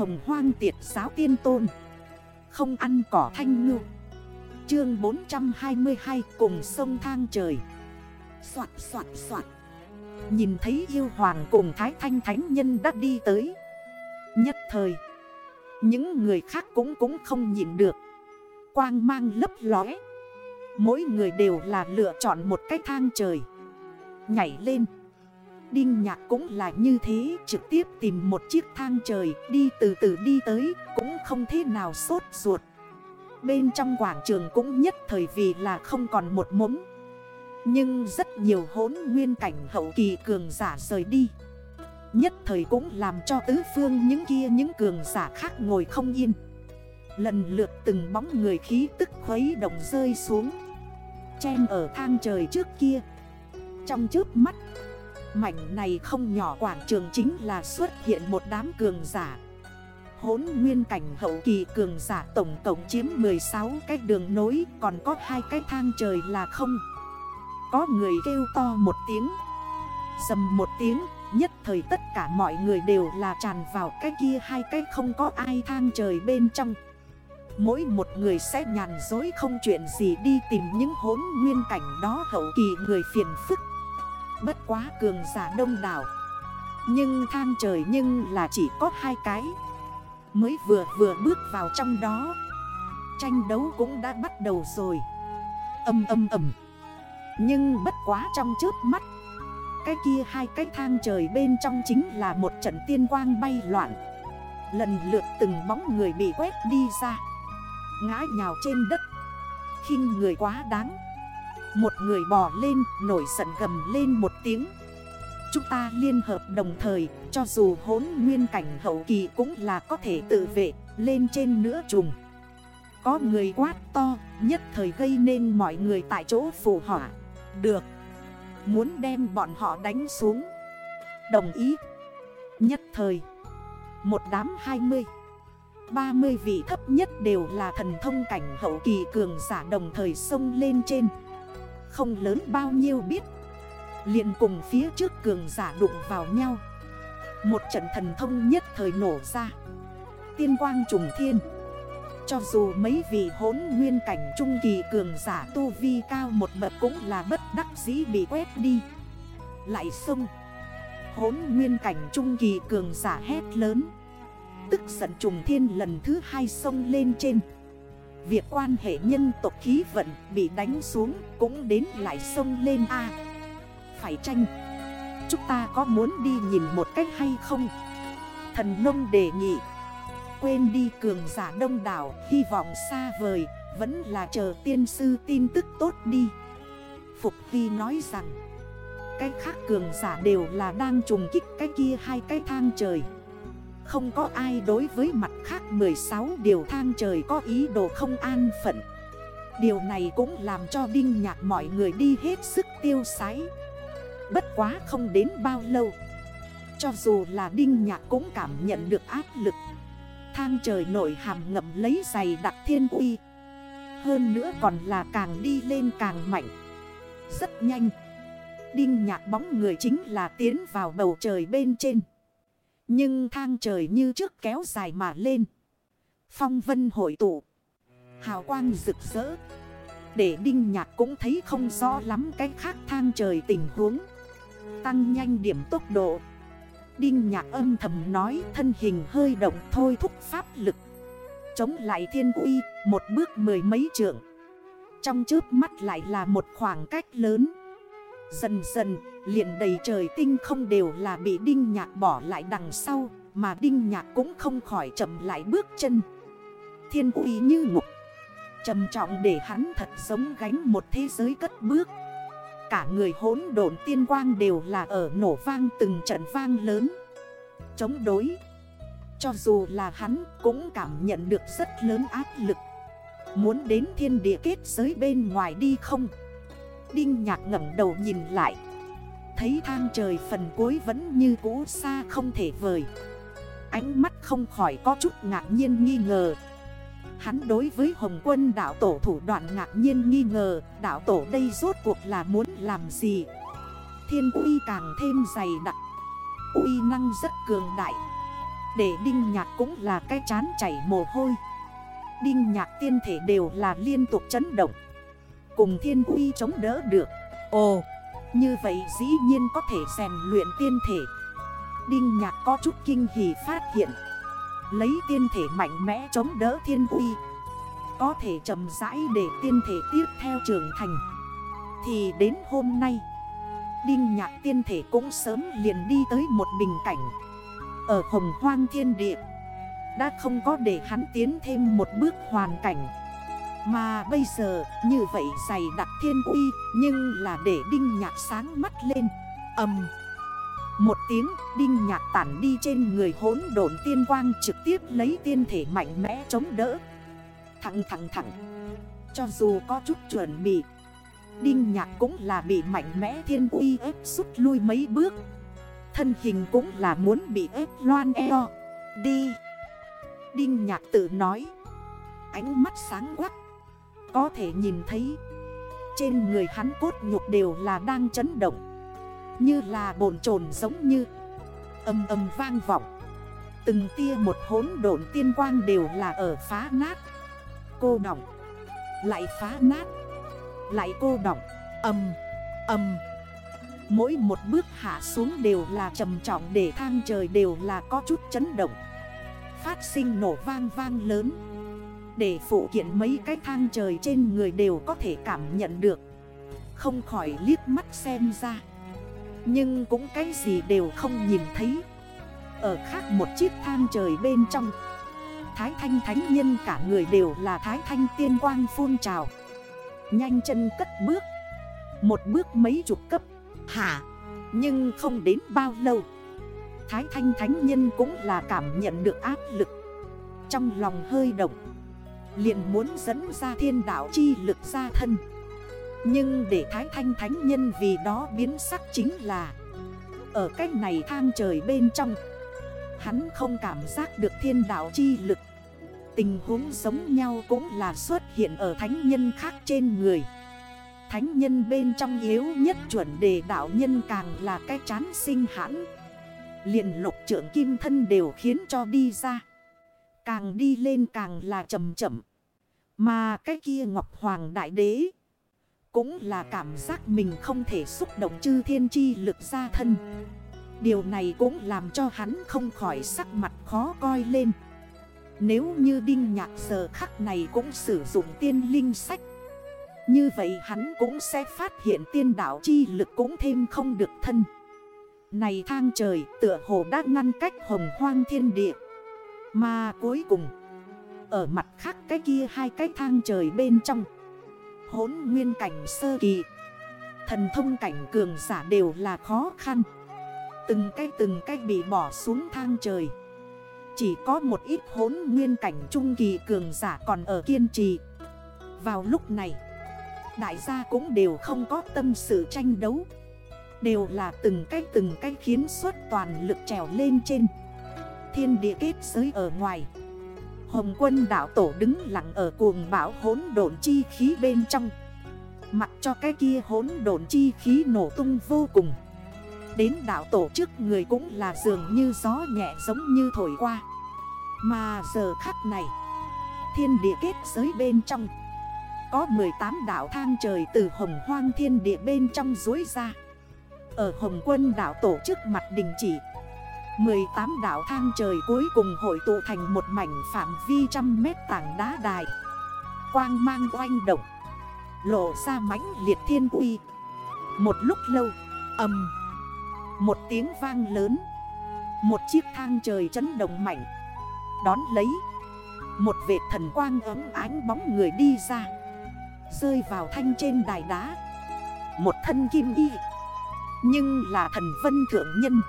hồng hoang tiệt giáo tiên tôn. Không ăn cỏ thanh ngư. Chương 422 cùng sông thang trời. Xoạt xoạt xoạt Nhìn thấy yêu hoàng cùng thái thanh thánh nhân đã đi tới. Nhất thời, Những người khác cũng cũng không nhìn được. Quang mang lấp lóe. Mỗi người đều là lựa chọn một cái thang trời. Nhảy lên. Đinh nhạc cũng là như thế, Trực tiếp tìm một chiếc thang trời, Đi từ từ đi tới, Cũng không thế nào sốt ruột. Bên trong quảng trường cũng nhất thời vì là không còn một mống. Nhưng rất nhiều hốn nguyên cảnh hậu kỳ cường giả rời đi. Nhất thời cũng làm cho tứ phương những kia những cường giả khác ngồi không yên. Lần lượt từng bóng người khí tức khuấy động rơi xuống. Chen ở thang trời trước kia. Trong trước mắt Mảnh này không nhỏ quảng trường chính là xuất hiện một đám cường giả. Hốn nguyên cảnh hậu kỳ cường giả tổng cộng chiếm 16 cái đường nối, Còn có hai cái thang trời là không. Có người kêu to một tiếng, Dầm một tiếng, Nhất thời tất cả mọi người đều là tràn vào cái kia hai cái không có ai thang trời bên trong. Mỗi một người sẽ nhàn dối không chuyện gì đi tìm những hốn nguyên cảnh đó hậu kỳ người phiền phức. Bất quá cường giả đông đảo. Nhưng thang trời nhưng là chỉ có hai cái. Mới vừa vừa bước vào trong đó. Tranh đấu cũng đã bắt đầu rồi. Âm âm âm. Nhưng bất quá trong trước mắt, Cái kia hai cái thang trời bên trong chính là một trận tiên quang bay loạn. Lần lượt từng bóng người bị quét đi ra. Ngã nhào trên đất. Khinh người quá đáng. Một người bò lên, nổi giận gầm lên một tiếng. Chúng ta liên hợp đồng thời, Cho dù hốn nguyên cảnh hậu kỳ cũng là có thể tự vệ, Lên trên nữa trùng Có người quát to, Nhất thời gây nên mọi người tại chỗ phù hỏa Được. Muốn đem bọn họ đánh xuống. Đồng ý. Nhất thời. Một đám 20 30 vị thấp nhất đều là thần thông cảnh hậu kỳ cường giả đồng thời sông lên trên. Không lớn bao nhiêu biết. Liền cùng phía trước cường giả đụng vào nhau. Một trận thần thông nhất thời nổ ra. Tiên quang trùng thiên. Cho dù mấy vị hốn nguyên cảnh trung kỳ cường giả tu vi cao một bậc cũng là bất đắc dĩ bị quét đi. Lại xông. Hốn nguyên cảnh trung kỳ cường giả hét lớn. Tức giận trùng thiên lần thứ hai sông lên trên. Việc quan hệ nhân tộc khí vận bị đánh xuống cũng đến lại sông lên A. Phải tranh Chúng ta có muốn đi nhìn một cách hay không? Thần nông đề nghị. Quên đi cường giả đông đảo, Hy vọng xa vời, Vẫn là chờ tiên sư tin tức tốt đi. Phục Vi nói rằng, Cái khác cường giả đều là đang trùng kích cái kia hai cái thang trời. Không có ai đối với mặt khác 16 điều thang trời có ý đồ không an phận. Điều này cũng làm cho đinh nhạc mọi người đi hết sức tiêu sái. Bất quá không đến bao lâu, Cho dù là đinh nhạc cũng cảm nhận được áp lực. Thang trời nổi hàm ngậm lấy giày đặc thiên uy. Hơn nữa còn là càng đi lên càng mạnh. Rất nhanh, Đinh nhạc bóng người chính là tiến vào bầu trời bên trên nhưng thang trời như trước kéo dài mà lên. Phong vân hội tụ. Hào quang rực rỡ. Để đinh nhạc cũng thấy không rõ lắm cái khác thang trời tình huống. Tăng nhanh điểm tốc độ. Đinh nhạc âm thầm nói thân hình hơi động thôi thúc pháp lực. Chống lại thiên uy, một bước mười mấy trượng. Trong trước mắt lại là một khoảng cách lớn. Dần dần, liền đầy trời tinh không đều là bị đinh nhạc bỏ lại đằng sau, Mà đinh nhạc cũng không khỏi chậm lại bước chân. Thiên uy như ngục. Trầm trọng để hắn thật giống gánh một thế giới cất bước. Cả người hốn độn tiên quang đều là ở nổ vang từng trận vang lớn. Chống đối. Cho dù là hắn cũng cảm nhận được rất lớn áp lực. Muốn đến thiên địa kết giới bên ngoài đi không? Đinh nhạc ngẩm đầu nhìn lại. Thấy thang trời phần cuối vẫn như cũ xa không thể vời. Ánh mắt không khỏi có chút ngạc nhiên nghi ngờ. Hắn đối với Hồng quân đảo tổ thủ đoạn ngạc nhiên nghi ngờ Đảo tổ đây rốt cuộc là muốn làm gì? Thiên uy càng thêm dày đặc, Uy năng rất cường đại. Để đinh nhạc cũng là cái chán chảy mồ hôi. Đinh nhạc tiên thể đều là liên tục chấn động. Cùng thiên uy chống đỡ được. Ồ, Như vậy dĩ nhiên có thể rèn luyện tiên thể. Đinh nhạc có chút kinh hỉ phát hiện, Lấy tiên thể mạnh mẽ chống đỡ thiên uy, Có thể chậm rãi để tiên thể tiếp theo trưởng thành. Thì đến hôm nay, Đinh nhạc tiên thể cũng sớm liền đi tới một bình cảnh. Ở hồng hoang thiên địa, Đã không có để hắn tiến thêm một bước hoàn cảnh. Mà bây giờ, như vậy dày đặc thiên uy, Nhưng là để đinh nhạc sáng mắt lên. Âm Một tiếng, đinh nhạc tản đi trên người hốn độn tiên quang Trực tiếp lấy tiên thể mạnh mẽ chống đỡ. Thẳng thẳng thẳng. Cho dù có chút chuẩn bị, Đinh nhạc cũng là bị mạnh mẽ thiên uy ép rút lui mấy bước. Thân hình cũng là muốn bị ép loan eo. Đi. Đinh nhạc tự nói. Ánh mắt sáng quắc. Có thể nhìn thấy Trên người hắn cốt nhục đều là đang chấn động Như là bồn chồn giống như Âm âm vang vọng. Từng tia một hốn độn tiên quang đều là ở phá nát Cô đọng Lại phá nát lại cô đọng Âm, âm. Mỗi một bước hạ xuống đều là trầm trọng để thang trời đều là có chút chấn động. Phát sinh nổ vang vang lớn. Để phụ kiện mấy cái thang trời trên người đều có thể cảm nhận được. Không khỏi liếc mắt xem ra. Nhưng cũng cái gì đều không nhìn thấy. Ở khác một chiếc thang trời bên trong, Thái thanh thánh nhân cả người đều là thái thanh tiên quang phun trào. Nhanh chân cất bước. Một bước mấy chục cấp. Hả? Nhưng không đến bao lâu, Thái thanh thánh nhân cũng là cảm nhận được áp lực. Trong lòng hơi động liền muốn dẫn ra thiên đạo chi lực ra thân. Nhưng để thái thanh thánh nhân vì đó biến sắc chính là, Ở cách này thang trời bên trong, Hắn không cảm giác được thiên đạo chi lực. Tình huống giống nhau cũng là xuất hiện ở thánh nhân khác trên người. Thánh nhân bên trong yếu nhất chuẩn đề đạo nhân càng là cái chán sinh hãn. Liền lục trưởng kim thân đều khiến cho đi ra. Càng đi lên càng là chậm chậm. Mà cái kia Ngọc Hoàng Đại Đế Cũng là cảm giác mình không thể xúc động chư thiên chi lực ra thân. Điều này cũng làm cho hắn không khỏi sắc mặt khó coi lên. Nếu như Đinh Nhạc giờ khắc này cũng sử dụng tiên linh sách, Như vậy hắn cũng sẽ phát hiện tiên đảo chi lực cũng thêm không được thân. Này thang trời tựa hồ đã ngăn cách hồng hoang thiên địa, Mà cuối cùng ở mặt khác cái kia hai cái thang trời bên trong. Hốn nguyên cảnh sơ kỳ. Thần thông cảnh cường giả đều là khó khăn. Từng cái từng cái bị bỏ xuống thang trời. Chỉ có một ít hốn nguyên cảnh trung kỳ cường giả còn ở kiên trì. Vào lúc này, Đại gia cũng đều không có tâm sự tranh đấu. Đều là từng cách từng cách khiến suốt toàn lực trèo lên trên. Thiên địa kết giới ở ngoài. Hồng quân đảo tổ đứng lặng ở cuồng bão hốn độn chi khí bên trong. Mặc cho cái kia hốn độn chi khí nổ tung vô cùng. Đến đảo tổ trước người cũng là dường như gió nhẹ giống như thổi qua. Mà giờ khắc này, Thiên địa kết giới bên trong, Có 18 đảo thang trời từ hồng hoang thiên địa bên trong dối ra. Ở hồng quân đảo tổ trước mặt đình chỉ 18 đảo thang trời cuối cùng hội tụ thành một mảnh phạm vi trăm mét tảng đá đài. Quang mang oanh động, Lộ ra mãnh liệt thiên uy. Một lúc lâu, ầm, một tiếng vang lớn. Một chiếc thang trời chấn động mạnh, Đón lấy Một vệt thần quang ấm ánh bóng người đi ra, Rơi vào thanh trên đài đá. Một thân kim y, Nhưng là thần vân thượng nhân.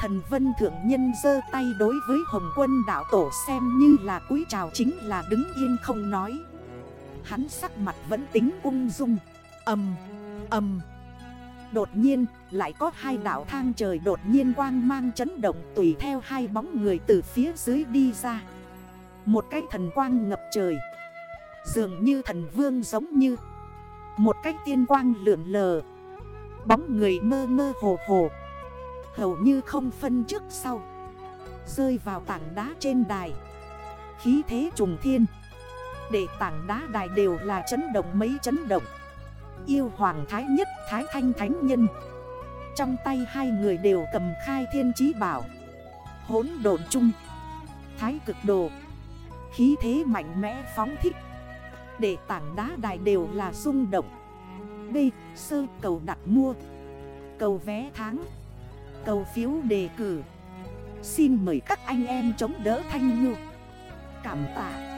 Thần vân thượng nhân dơ tay đối với hồng quân đảo tổ xem như là cúi trào chính là đứng yên không nói. Hắn sắc mặt vẫn tính ung dung. Âm, âm Đột nhiên lại có hai đảo thang trời đột nhiên quang mang chấn động tùy theo hai bóng người từ phía dưới đi ra. Một cái thần quang ngập trời. Dường như thần vương giống như. Một cái tiên quang lượn lờ. Bóng người mơ mơ hồ hồ. Hầu như không phân trước sau. Rơi vào tảng đá trên đài. Khí thế trùng thiên. Để tảng đá đài đều là chấn động mấy chấn động. Yêu hoàng thái nhất, thái thanh thánh nhân. Trong tay hai người đều cầm khai thiên chí bảo. Hốn đồn chung. Thái cực đồ. Khí thế mạnh mẽ phóng thích. Để tảng đá đài đều là rung động. B. Sơ, cầu đặt mua. Cầu vé tháng. Cầu phiếu đề cử. Xin mời các anh em chống đỡ thanh ngư. Cảm tạ.